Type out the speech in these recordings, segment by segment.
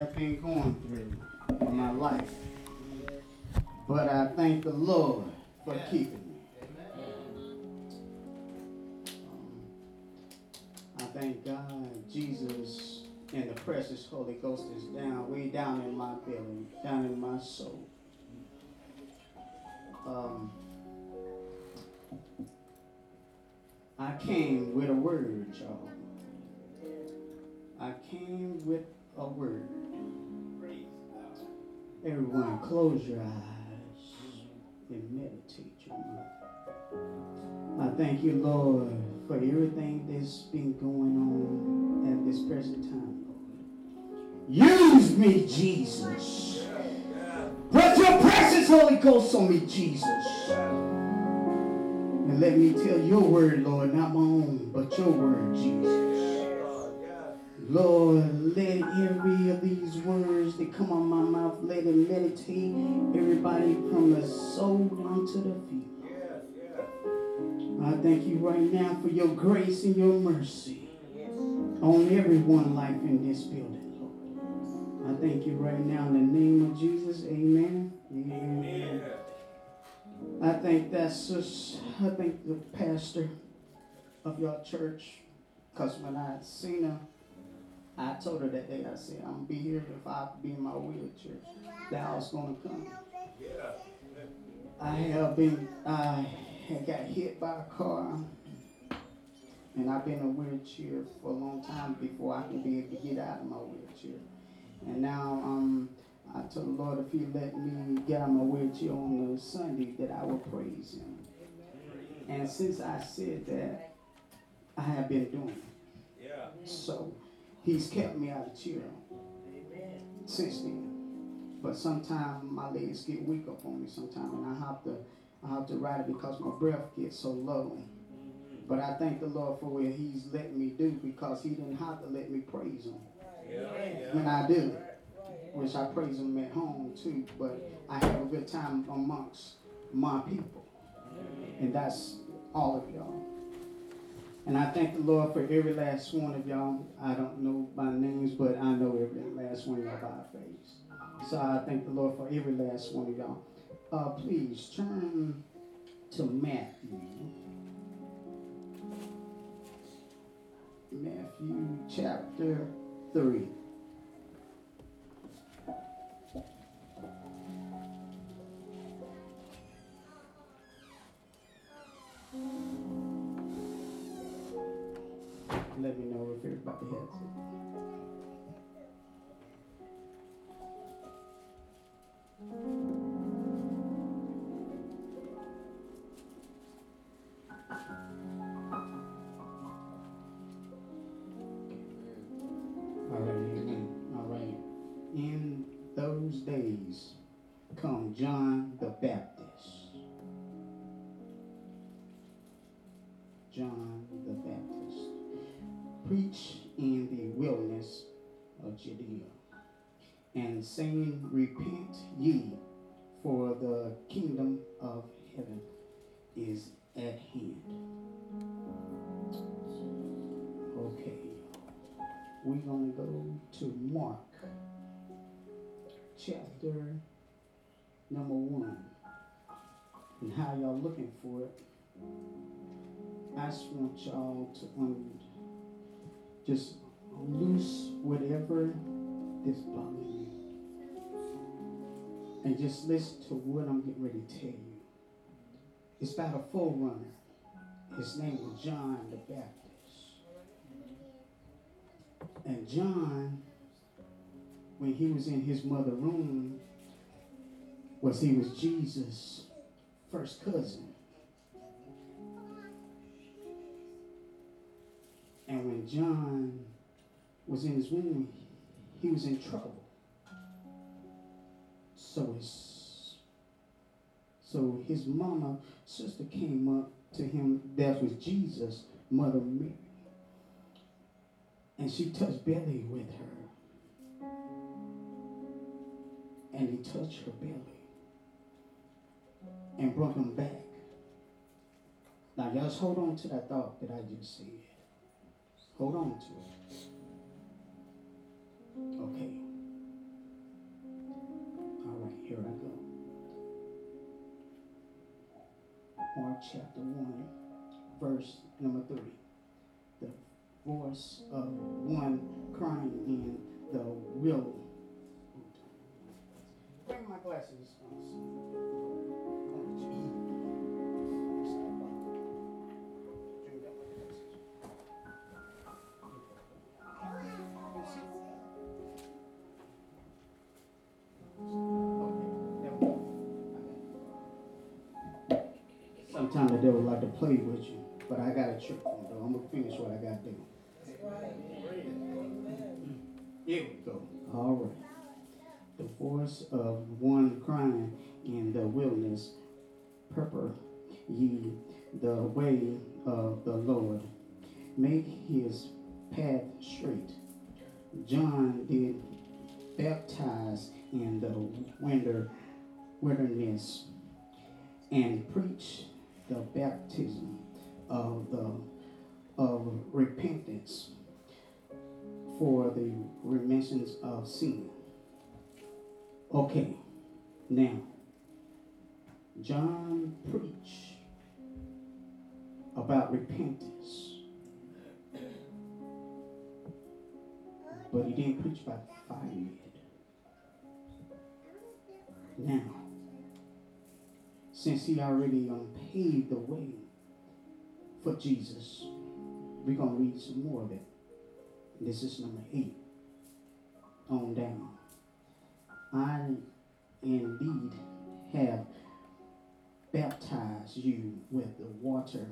I've been going through in my life. But I thank the Lord for keeping me. Um, I thank God, Jesus, and the precious Holy Ghost is down, way down in my belly, down in my soul. Um, I came with a word, y'all. I came with a word. Everyone, close your eyes and meditate your mind. I thank you, Lord, for everything that's been going on at this present time, Lord. Use me, Jesus. Put your precious Holy Ghost on me, Jesus. And let me tell your word, Lord, not my own, but your word, Jesus. Lord, let every of these words that come out my mouth, let it meditate everybody from the soul down to the feet. I thank you right now for your grace and your mercy on everyone life in this building. I thank you right now in the name of Jesus. Amen. Amen. I think that's just, I think the pastor of your church, because when I seen her, I told her that day, I said, I'm gonna be here if I be in my wheelchair. That I was gonna come. I have been, I had got hit by a car, and I've been in a wheelchair for a long time before I can be able to get out of my wheelchair. And now, um, I told the Lord if He let me get out of my wheelchair on a Sunday, that I would praise Him. And since I said that, I have been doing it. So, He's kept me out of chair since then. But sometimes my legs get weak up on me sometimes and I have to I have to ride it because my breath gets so low. Mm-hmm. But I thank the Lord for what He's let me do because He didn't have to let me praise Him. When I do. Which I praise Him at home too. But I have a good time amongst my people. And that's all of y'all. And I thank the Lord for every last one of y'all. I don't know my names, but I know every last one of y'all by face. So I thank the Lord for every last one of y'all. Uh, please turn to Matthew. Matthew chapter 3. Let me know if everybody has it. Days come John the Baptist. John the Baptist. Preach in the wilderness of Judea and saying, Repent ye, for the kingdom of heaven is at hand. Okay, we're going to go to Mark chapter number one. And how y'all looking for it? I just want y'all to un- just loose whatever this bothering you. And just listen to what I'm getting ready to tell you. It's about a forerunner. His name was John the Baptist. And John, when he was in his mother room, was he was Jesus' first cousin. And when John was in his womb, he was in trouble. So his so his mama, sister came up to him, that was Jesus, Mother Mary. And she touched belly with her. And he touched her belly and brought him back. Now, y'all just hold on to that thought that I just said. Hold on to it. Okay. All right, here I go. Mark chapter 1, verse number 3. The voice of one crying in the wilderness. Bring my glasses. Sometimes the devil like to play with you, but I got a trick on though. I'm gonna finish what I got to do. Here we go. All right. The voice of one crying in the wilderness, prepare ye the way of the Lord. Make his path straight. John did baptize in the winter wilderness and preach the baptism of the of repentance for the remissions of sin. Okay, now John preached about repentance, but he didn't preach about fire yet. Now, since he already um, paved the way for Jesus, we're going to read some more of it. This is number eight on down. I indeed have baptized you with the water,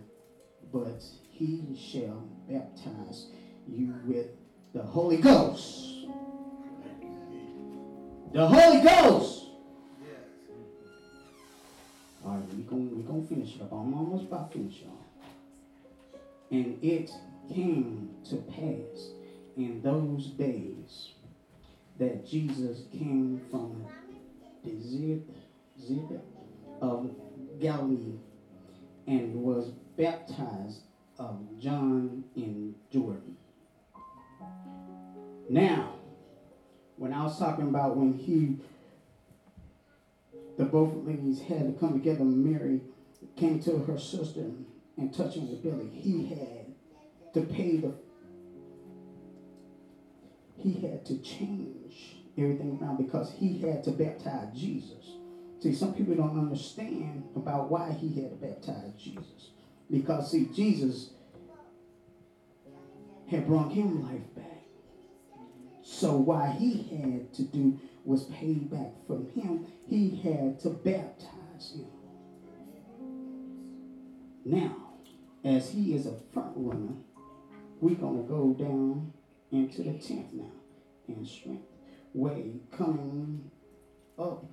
but he shall baptize you with the Holy Ghost. The Holy Ghost. I'm almost about finished, y'all. And it came to pass in those days that Jesus came from the zip, zip of Galilee and was baptized of John in Jordan. Now, when I was talking about when he, the both ladies had to come together, Mary came to her sister and touched touching the belly, he had to pay the he had to change everything around because he had to baptize Jesus. See, some people don't understand about why he had to baptize Jesus. Because, see, Jesus had brought him life back. So, why he had to do was pay back from him, he had to baptize him. Now, as he is a front runner, we're going to go down into the 10th now. In strength way coming up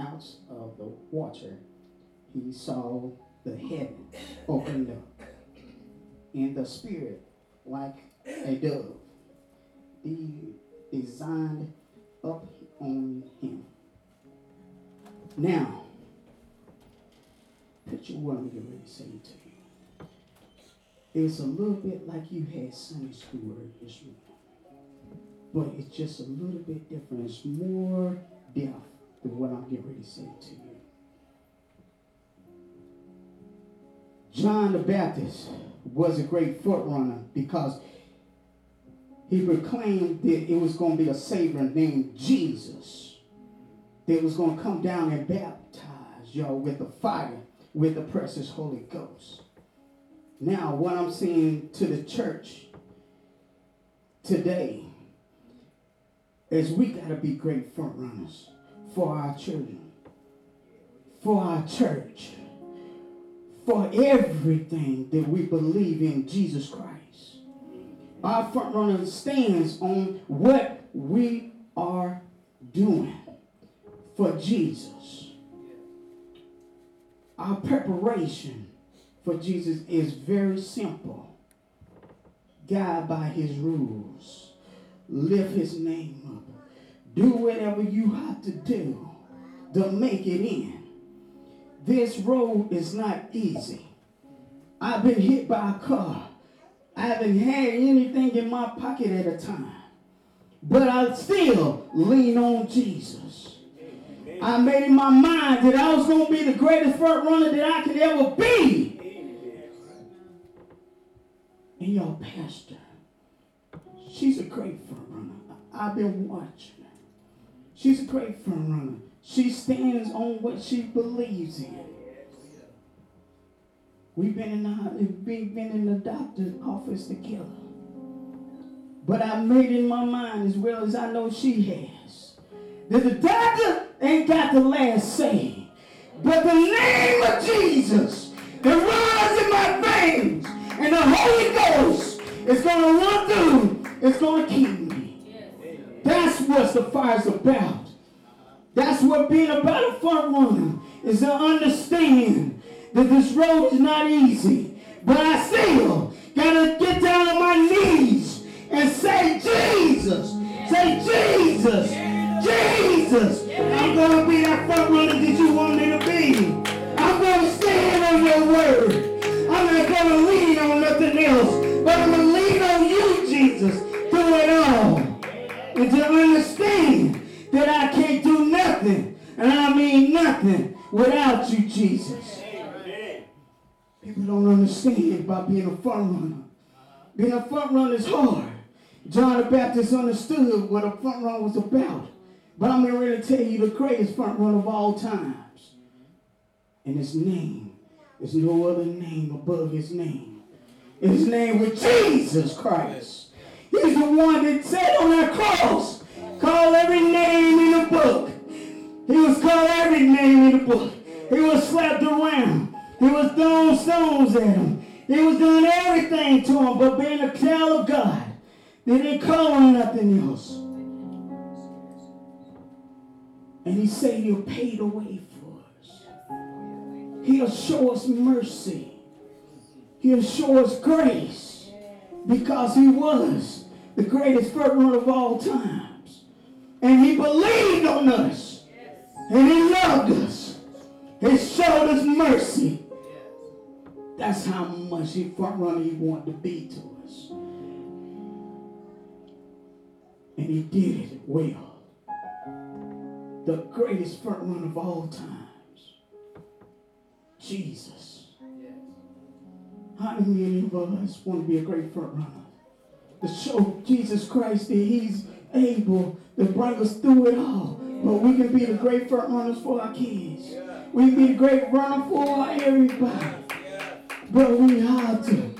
out of the water he saw the heaven opened up. In the spirit like a dove be designed up on him. Now picture what i'm ready to say to you it's a little bit like you had sunday school this morning but it's just a little bit different. It's more depth than what I'm getting ready to say to you. John the Baptist was a great forerunner because he proclaimed that it was going to be a Savior named Jesus that was going to come down and baptize y'all with the fire, with the precious Holy Ghost. Now, what I'm saying to the church today is we got to be great front runners for our children, for our church, for everything that we believe in Jesus Christ. Our front runner stands on what we are doing for Jesus. Our preparation for Jesus is very simple. Guide by his rules lift his name up. Do whatever you have to do to make it in. This road is not easy. I've been hit by a car. I haven't had anything in my pocket at a time. But I still lean on Jesus. I made in my mind that I was going to be the greatest front runner that I could ever be Y'all, Pastor, she's a great front runner. I've been watching her. She's a great front runner. She stands on what she believes in. We've been in the we've been in the doctor's office together. But I made in my mind as well as I know she has. That the doctor ain't got the last say. But the name of Jesus that runs in my veins and the Holy Ghost is going to run through, it's going to keep me. That's what the fire's about. That's what being about a front runner is to understand that this road is not easy. But I still got to get down on my knees and say, Jesus. Say, Jesus. Jesus. I'm to be that front runner that you want me being a front runner. Being a front runner is hard. John the Baptist understood what a front runner was about. But I'm going to really tell you the greatest front runner of all times. And his name is no other name above his name. His name was Jesus Christ. He's the one that said on that cross, call every name in the book. He was called every name in the book. He was slapped around. He was throwing stones at him. He was doing everything to him, but being a child of God, they didn't call him nothing else. And he said he'll pay the way for us. He'll show us mercy. He'll show us grace because he was the greatest runner of all times. And he believed on us. And he loved us. He showed us mercy. That's how much he front runner he wanted to be to us. And he did it well the greatest front runner of all times. Jesus. How many of us want to be a great front runner? To show Jesus Christ that He's able to bring us through it all. But we can be the great front runners for our kids. We can be the great runner for everybody. But we have to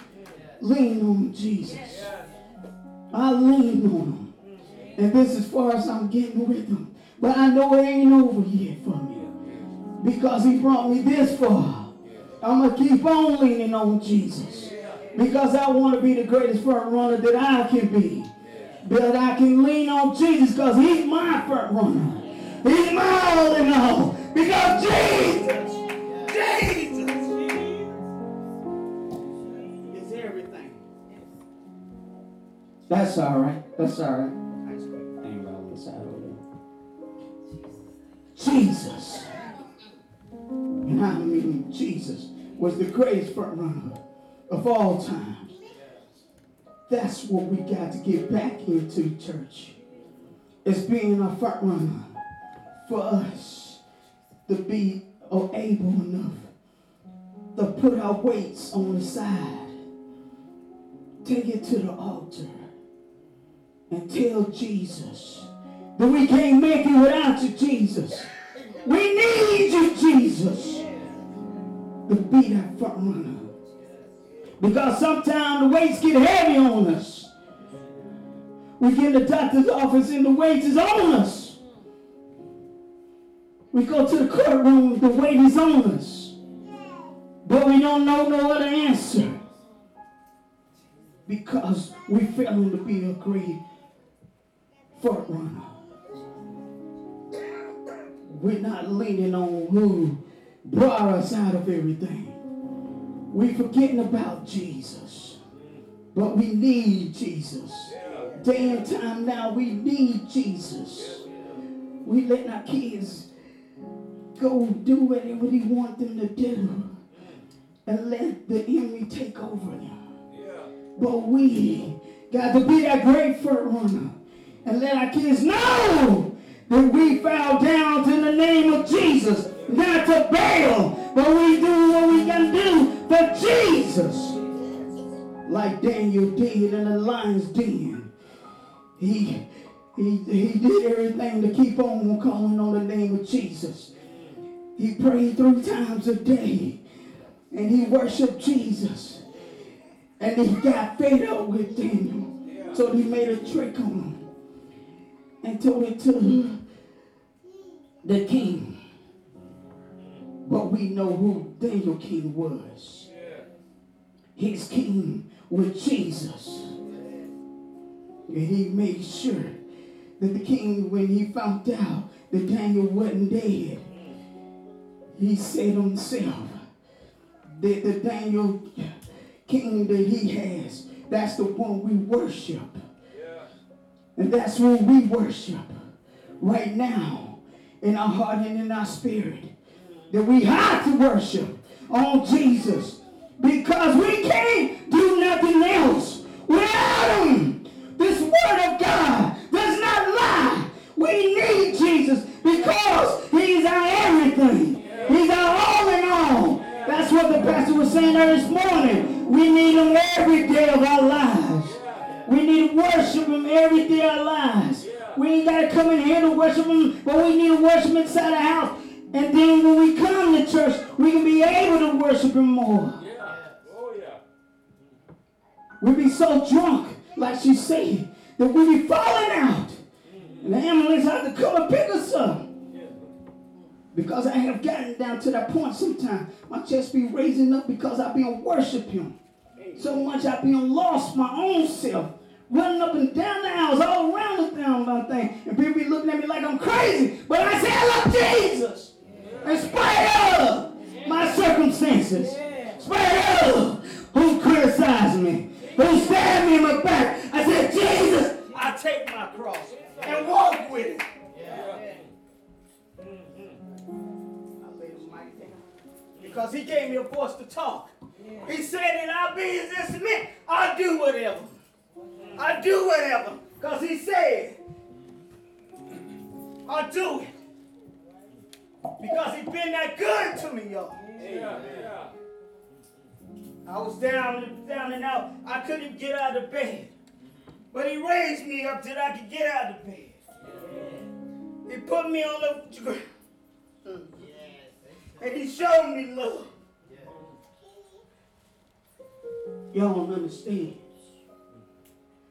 lean on Jesus. I lean on Him. And this as far as I'm getting with Him. But I know it ain't over yet for me. Because he brought me this far. I'm going to keep on leaning on Jesus. Because I want to be the greatest front runner that I can be. But I can lean on Jesus because he's my front runner. He's my all in all. Because Jesus That's all right. That's all right. Jesus. And I mean, Jesus was the greatest front runner of all times. That's what we got to get back into, church. It's being a front runner for us to be able enough to put our weights on the side, take it to the altar, and tell Jesus that we can't make it without you, Jesus. We need you, Jesus, to be that front runner. Because sometimes the weights get heavy on us. We get in the doctor's office and the weight is on us. We go to the courtroom, the weight is on us. But we don't know no other answer. Because we fail to be a great front runner. We're not leaning on who brought us out of everything. We're forgetting about Jesus. But we need Jesus. Day and time now, we need Jesus. We let our kids go do whatever they want them to do and let the enemy take over them. But we got to be that great front runner and let our kids know that we bow down to the name of Jesus, not to Baal, but we do what we can do for Jesus. like Daniel did in the lion's den. He, he, he did everything to keep on calling on the name of Jesus. He prayed three times a day and he worshiped Jesus. And he got fed up with Daniel. So he made a trick on him and told it to the king. But we know who Daniel King was. His king was Jesus. And he made sure that the king, when he found out that Daniel wasn't dead, he said himself that the Daniel king that he has, that's the one we worship. And that's what we worship right now in our heart and in our spirit. That we have to worship on Jesus because we can't do nothing else without him. This word of God does not lie. We need Jesus because he's our everything. He's our all in all. That's what the pastor was saying this morning. We need him every day of our lives. We need to worship him every day of our lives. We ain't got to come in here to worship him, but we need to worship inside the house. And then when we come to church, we can be able to worship him more. Yeah. Oh, yeah. We be so drunk, like she said, that we be falling out. And the ambulance have to come and pick us up. Because I have gotten down to that point sometimes. My chest be raising up because I be on worship him. So much I be on lost my own self running up and down the aisles, all around the town thing. And people be looking at me like I'm crazy. But I say I love Jesus. In spite of my circumstances. In spite of who criticized me, who stabbed me in my back. I said, Jesus, I take my cross and walk with it. Because he gave me a voice to talk. He said that I'll be his instrument. I'll do whatever. I do whatever. Because he said, I'll do it. Because he been that good to me, y'all. Yeah. I was down, down and out. I couldn't get out of bed. But he raised me up till I could get out of bed. He put me on the ground. And he showed me love. Y'all don't understand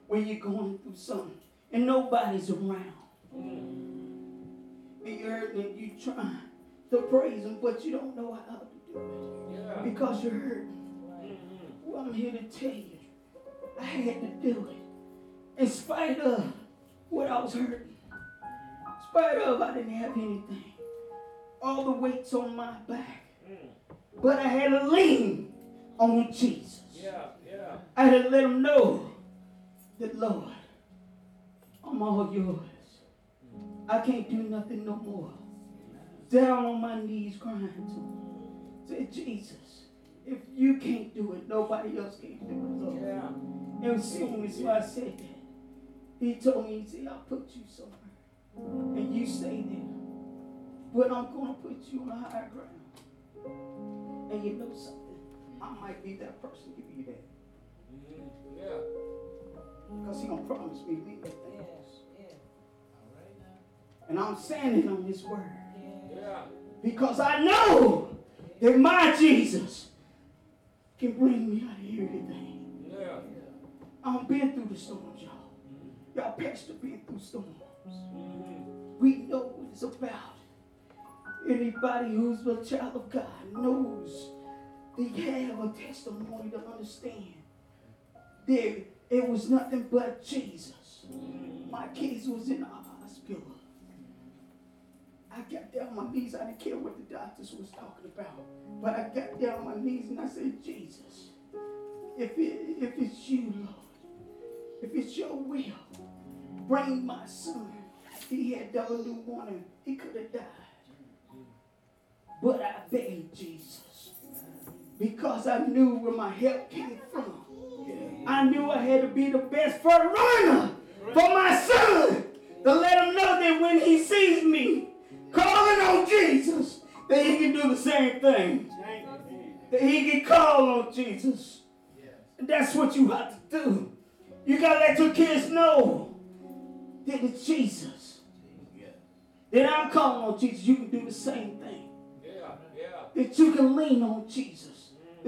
when you're going through something and nobody's around. And you're hurting and you trying to praise him, but you don't know how to do it. Yeah. Because you're hurting. Well, I'm here to tell you, I had to do it. In spite of what I was hurting. In spite of I didn't have anything. All the weight's on my back. But I had to lean on Jesus. Yeah, yeah. I had to let him know that, Lord, I'm all yours. I can't do nothing no more. Down on my knees crying to him. Say, Jesus, if you can't do it, nobody else can do it, Lord. Yeah. And as soon as I said that, he told me, he said, I'll put you somewhere. And you stay there. But I'm going to put you on a higher ground. And you know something? I might be that person give you that. Mm-hmm. Yeah. Because he gonna promise me bigger things. Yeah. And I'm standing on his word. Yeah. Because I know that my Jesus can bring me out of everything. Yeah. I've been through the storms, y'all. Mm-hmm. Y'all pastor been through storms. Mm-hmm. We know what it's about. Anybody who's a child of God knows they have a testimony to understand. There it was nothing but Jesus. My kids was in the hospital. I got down on my knees. I didn't care what the doctors was talking about. But I got down on my knees and I said, Jesus, if, it, if it's you, Lord, if it's your will, bring my son. He had double pneumonia. He could have died. But I begged Jesus because I knew where my help came from. I knew I had to be the best front runner for my son to let him know that when he sees me calling on Jesus, that he can do the same thing. That he can call on Jesus And that's what you have to do. You gotta let your kids know that it's Jesus. That I'm calling on Jesus. You can do the same thing. That you can lean on Jesus.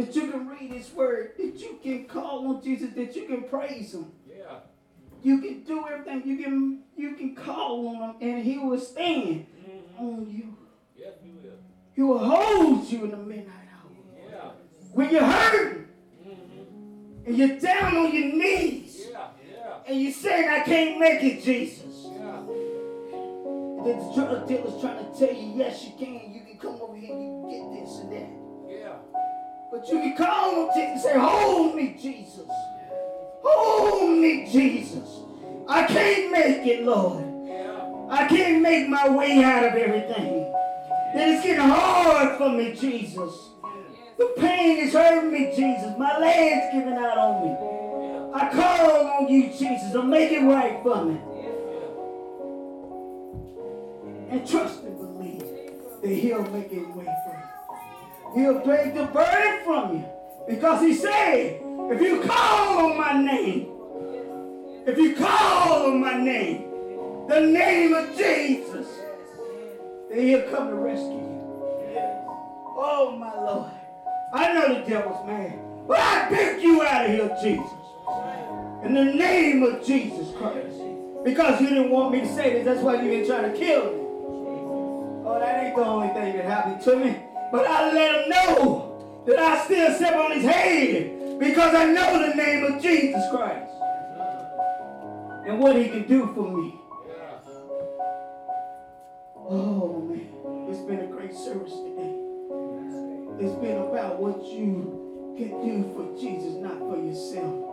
That you can read His Word. That you can call on Jesus. That you can praise Him. Yeah. You can do everything. You can you can call on Him, and He will stand mm-hmm. on you. Yes, He will. He will hold you in the midnight hour. Yeah. When you're hurting, mm-hmm. and you're down on your knees, yeah. Yeah. and you're saying, "I can't make it, Jesus." that the drug dealer's trying to tell you, yes, you can. You can come over here and you can get this and that. But you can call on Jesus and say, hold me, Jesus. Hold me, Jesus. I can't make it, Lord. I can't make my way out of everything. That it's getting hard for me, Jesus. The pain is hurting me, Jesus. My leg's giving out on me. I call on you, Jesus, to make it right for me and trust and believe that he'll make it way for you. He'll take the burden from you. Because he said, if you call on my name, if you call on my name, the name of Jesus, then he'll come to rescue you. Oh, my Lord. I know the devil's mad, but I pick you out of here, Jesus. In the name of Jesus Christ. Because you didn't want me to say this, that's why you've been trying to kill me. Oh, that ain't the only thing that happened to me. But I let him know that I still step on his head because I know the name of Jesus Christ and what he can do for me. Oh, man. It's been a great service today. It's been about what you can do for Jesus, not for yourself.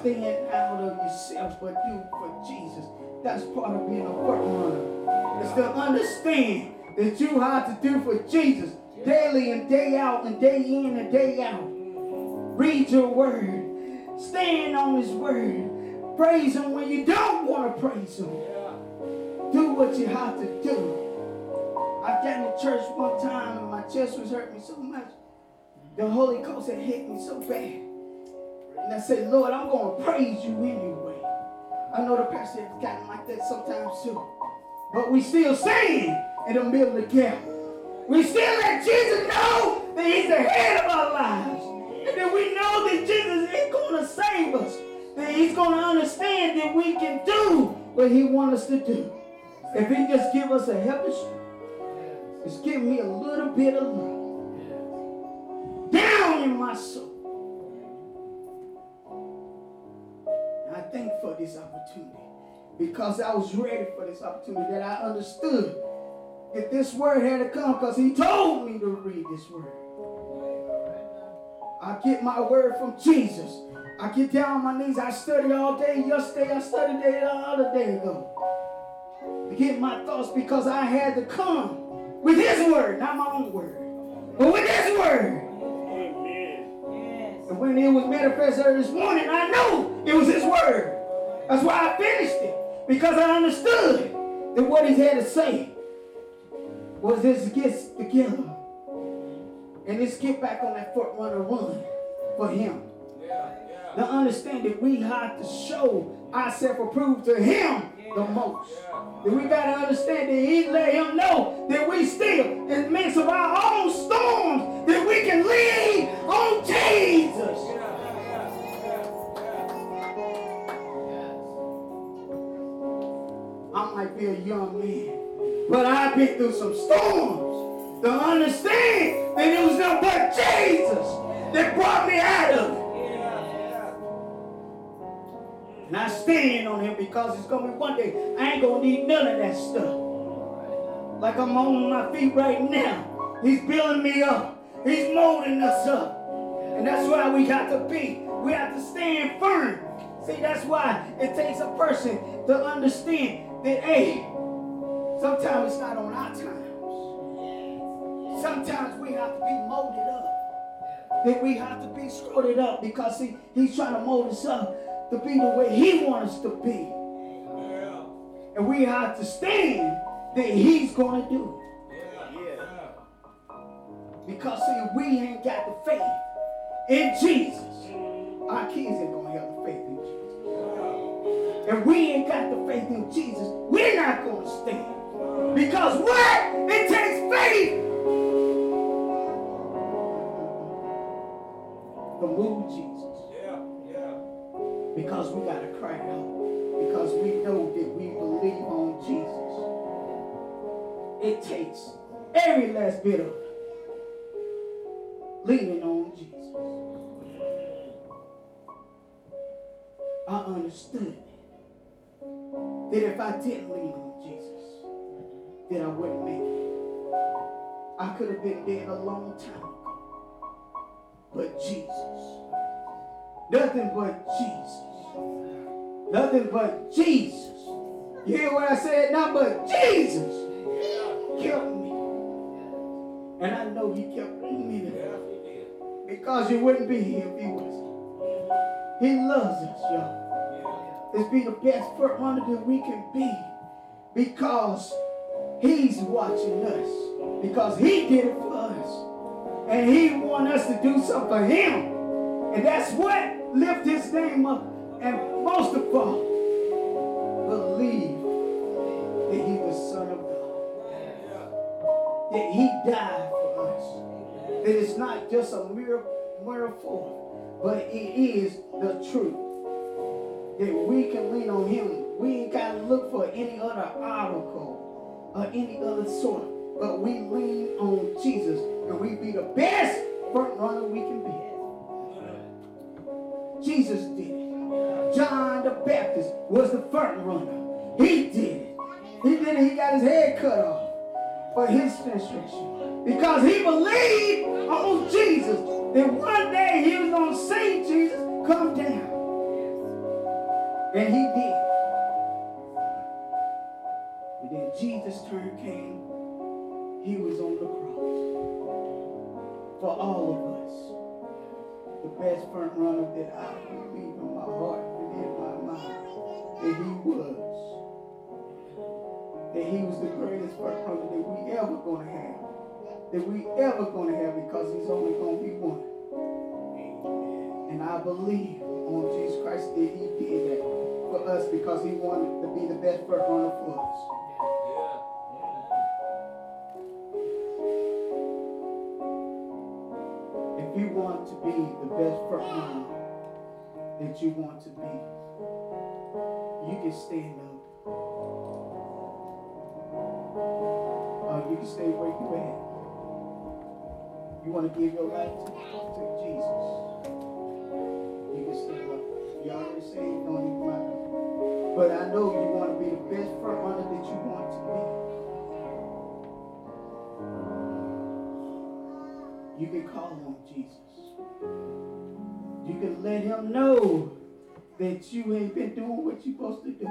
Stand out of yourself, but do for Jesus. That's part of being a front runner. It's to understand that you have to do for Jesus daily and day out and day in and day out. Read your word. Stand on his word. Praise him when you don't want to praise him. Do what you have to do. I got in church one time and my chest was hurting so much. The Holy Ghost had hit me so bad. And I said, Lord, I'm going to praise you anyway. I know the pastor has gotten like that sometimes too. But we still sing in the middle of the camp. We still let Jesus know that he's the head of our lives. And that we know that Jesus is going to save us. That he's going to understand that we can do what he wants us to do. If he just give us a helping just give me a little bit of love. Down in my soul. I thank for this opportunity because I was ready for this opportunity, that I understood that this word had to come because he told me to read this word. I get my word from Jesus. I get down on my knees. I study all day. Yesterday I studied day the other day ago. To get my thoughts because I had to come with his word, not my own word. But with his word. And when it was manifested this morning, I knew it was his word. That's why I finished it. Because I understood that what he had to say was this get together. And let's get back on that foot runner run for him. Yeah, yeah. To understand that we have to show ourselves approved to him yeah. the most. That we got to understand that he let him know that we still, in the midst of our own storms, that we can lean on Jesus. I might be a young man, but I've been through some storms to understand that it was nothing but Jesus that brought me out of it. And I stand on him because it's to be one day I ain't to need none of that stuff. Like I'm on my feet right now. He's building me up. He's molding us up. And that's why we got to be. We have to stand firm. See, that's why it takes a person to understand that, hey, sometimes it's not on our times. Sometimes we have to be molded up. That we have to be screwed up because see, he's trying to mold us up to be the way he wants us to be. And we have to stand that he's going to do it. Because see, we ain't got the faith in Jesus. our kids ain't gonna have the faith in Jesus. If we ain't got the faith in Jesus, we're not gonna stand. Because what? It takes faith to move Jesus. Yeah, yeah. Because we gotta cry out. Because we know that we believe on Jesus. It takes every last bit of leaning on Jesus. I understood that if I didn't lean on that I wouldn't make it. I could have been dead a long time ago. But Jesus. Nothing but Jesus. Nothing but Jesus. You hear what I said? Not but Jesus kept me. And I know he kept me there. Because you wouldn't be here if he wasn't. He loves us, y'all. Let's be the best front runner that we can be. Because he's watching us. Because he did it for us. And he want us to do something for him. And that's what lift his name up. And most of all, believe that he was son of God. That he died for us. That it's not just a mere metaphor, but it is the truth. That we can lean on him. We ain't got to look for any other article or any other sort. But we lean on Jesus and we be the best front runner we can be. Jesus did it. John the Baptist was the front runner. He did it. He did it. He got his head cut off for his menstruation. Because he believed on Jesus. That one day he was going to see Jesus come down. And he did. Jesus' turn came. He was on the cross. For all of us. The best front runner that I believe in my heart and in my mind. That he was. That he was the greatest front runner that we ever gonna have. That we ever gonna have because he's only gonna be one. And I believe on Jesus Christ that he did that for us because he wanted to be the best front runner for us. Be the best front runner that you want to be, you can stand up. Or you can stay where you at. You want to give your life to, to Jesus. You can stand up. You already saved, don't even matter. But I know you want to be the best front runner that you want to be. You can call on Jesus. You can let him know that you ain't been doing what you're supposed to do.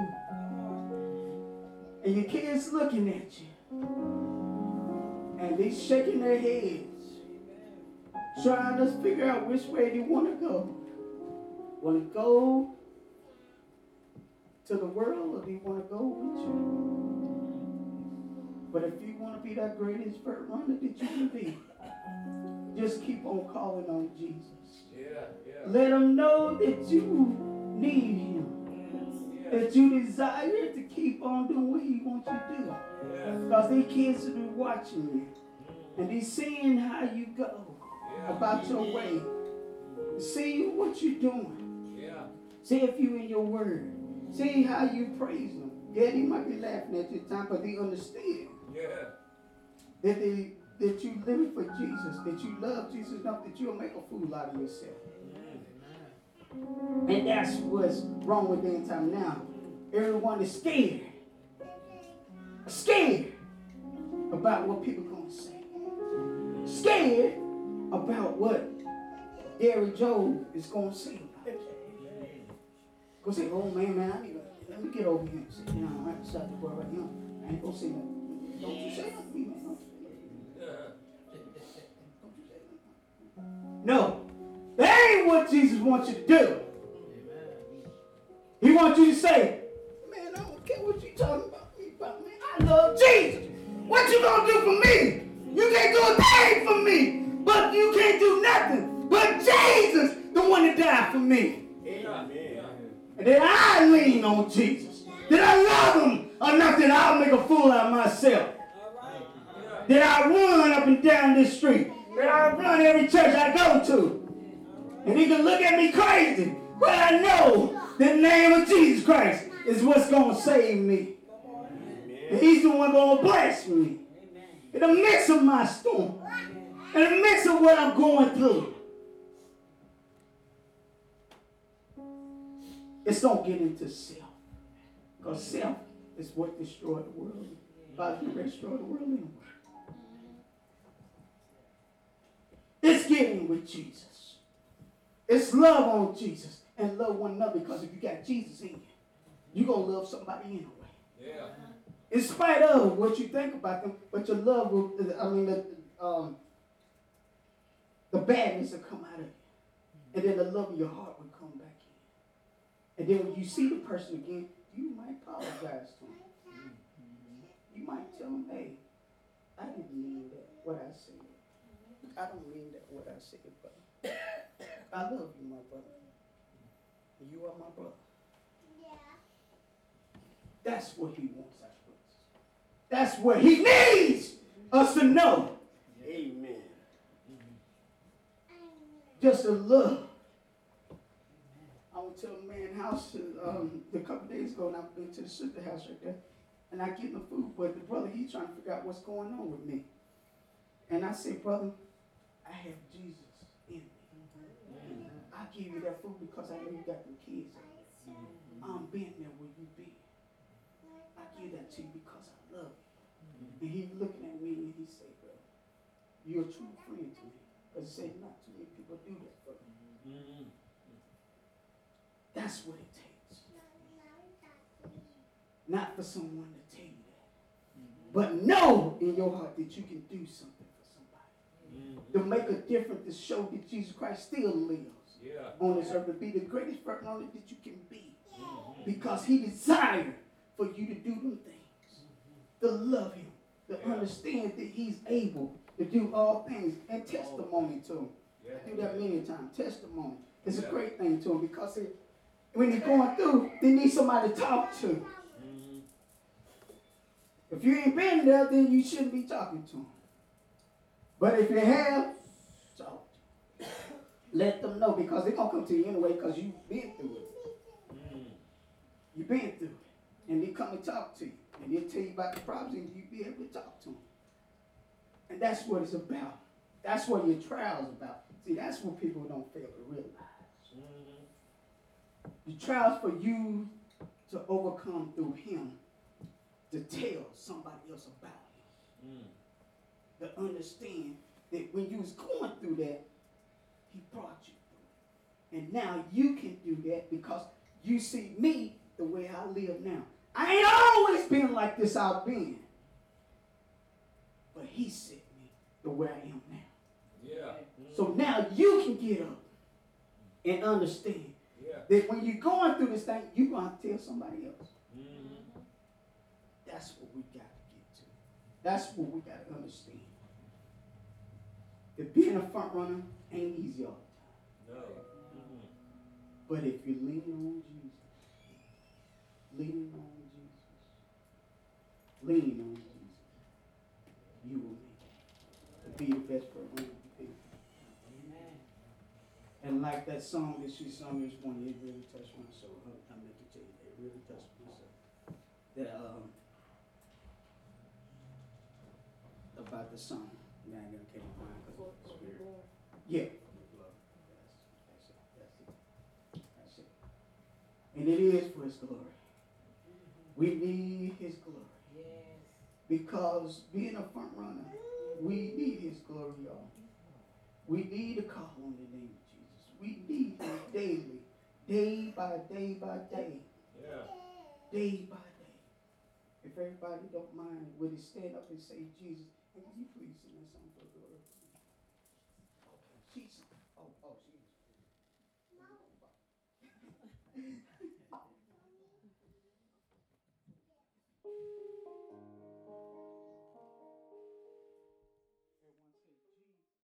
And your kids looking at you. And they shaking their heads. Trying to figure out which way they want to go. Want to go to the world or you want to go with you? But if you want to be that greatest front runner that you can be, just keep on calling on Jesus. Yeah, yeah. Let him know that you need him. That you desire to keep on doing what he wants you to do. Because yeah. these kids will be watching you. Mm-hmm. And they seeing how you go about your way. See what you're doing. See if you in your word. See how you praise him. Yeah, they might be laughing at you time, but they understand. Yeah. That they that you living for Jesus, that you love Jesus enough that you'll make a fool out of yourself. And that's what's wrong with the time now. Everyone is scared. Scared about what people gonna say. Scared about what Gary Joe is gonna say. Go say, oh man, man, I need to let me get over here and sit down. I decided to worry about him. I ain't gonna say nothing. Don't you say nothing to me, man. No. That ain't what Jesus wants you to do. He wants you to say, man, I don't care what you talking about me about, man. I love Jesus. What you gonna do for me? You can't do a thing for me. But you can't do nothing. But Jesus, the one that died for me. And then I lean on Jesus. That I love him enough that I'll make a fool out of myself. That I run up and down this street. That I run every church I go to. And he can look at me crazy. But I know the name of Jesus Christ is what's going to save me. And he's the one going to bless me. In the midst of my storm. In the midst of what I'm going through. It's don't get into self. Because self is what destroyed the world. About to destroy the world anyway. Getting with Jesus. It's love on Jesus and love one another because if you got Jesus in you, you're going to love somebody anyway. Yeah. In spite of what you think about them, but your love will, I mean, the, um, the badness will come out of you. And then the love of your heart will come back in. And then when you see the person again, you might apologize to them. You might tell them, hey, I didn't mean that, what I said. I don't mean that what I said, but I love you, my brother. You are my brother. Yeah. That's what he wants us brothers. That's what he needs us to know. Amen. Just a love. I went to a man's house um, a couple days ago, and I've been to the sister house right there, and I get the food, but the brother, he's trying to figure out what's going on with me. And I said, brother, I have Jesus in me. I give you that food because I know you got the kids. Mm-hmm. I'm being there where you be. I give that to you because I love you. And he looking at me and he said, bro, you're a true friend to me. Because he said, not too many people do that for me. That's what it takes. Not for someone to tell you that. But know in your heart that you can do something to make a difference to show that Jesus Christ still lives yeah. on this earth to be the greatest person on it that you can be. Mm-hmm. Because he desired for you to do them things, to love him, to yeah. understand that he's able to do all things, and testimony to him. Yeah. I do that many times. Testimony. It's a great thing to him because it, when they're going through, they need somebody to talk to. Mm-hmm. If you ain't been there, then you shouldn't be talking to him. But if you have, so let them know because they're going to come to you anyway because you've been through it. Mm. You've been through it. And they come and talk to you. And they tell you about the problems and you be able to talk to them. And that's what it's about. That's what your trial's about. See, that's what people don't fail to realize. Mm-hmm. The trial's for you to overcome through him to tell somebody else about him. Mm to understand that when you was going through that, he brought you through. And now you can do that because you see me the way I live now. I ain't always been like this I've been. But he set me the way I am now. Yeah. So now you can get up and understand yeah. that when you're going through this thing, you're going to tell somebody else. Mm-hmm. That's what we got to get to. That's what we got to understand that being a front runner ain't easy all the time. No. Mm-hmm. But if you lean on Jesus, lean on Jesus, lean on Jesus, you will make it. Be the best front runner you can. Amen. And like that song that she sung this morning, it really touched my soul. I'm going to tell you, it really touched my soul. That, um, about the song. Now I'm going to take mine. Yeah. That's, that's it. That's it. And it is for his glory. Mm-hmm. We need his glory. Yes. Because being a front runner, we need his glory, y'all. We need to call on the name of Jesus. We need him daily, day by day by day. Yeah. Day by day. If everybody don't mind, would he stand up and say, Jesus, would you please sing us song for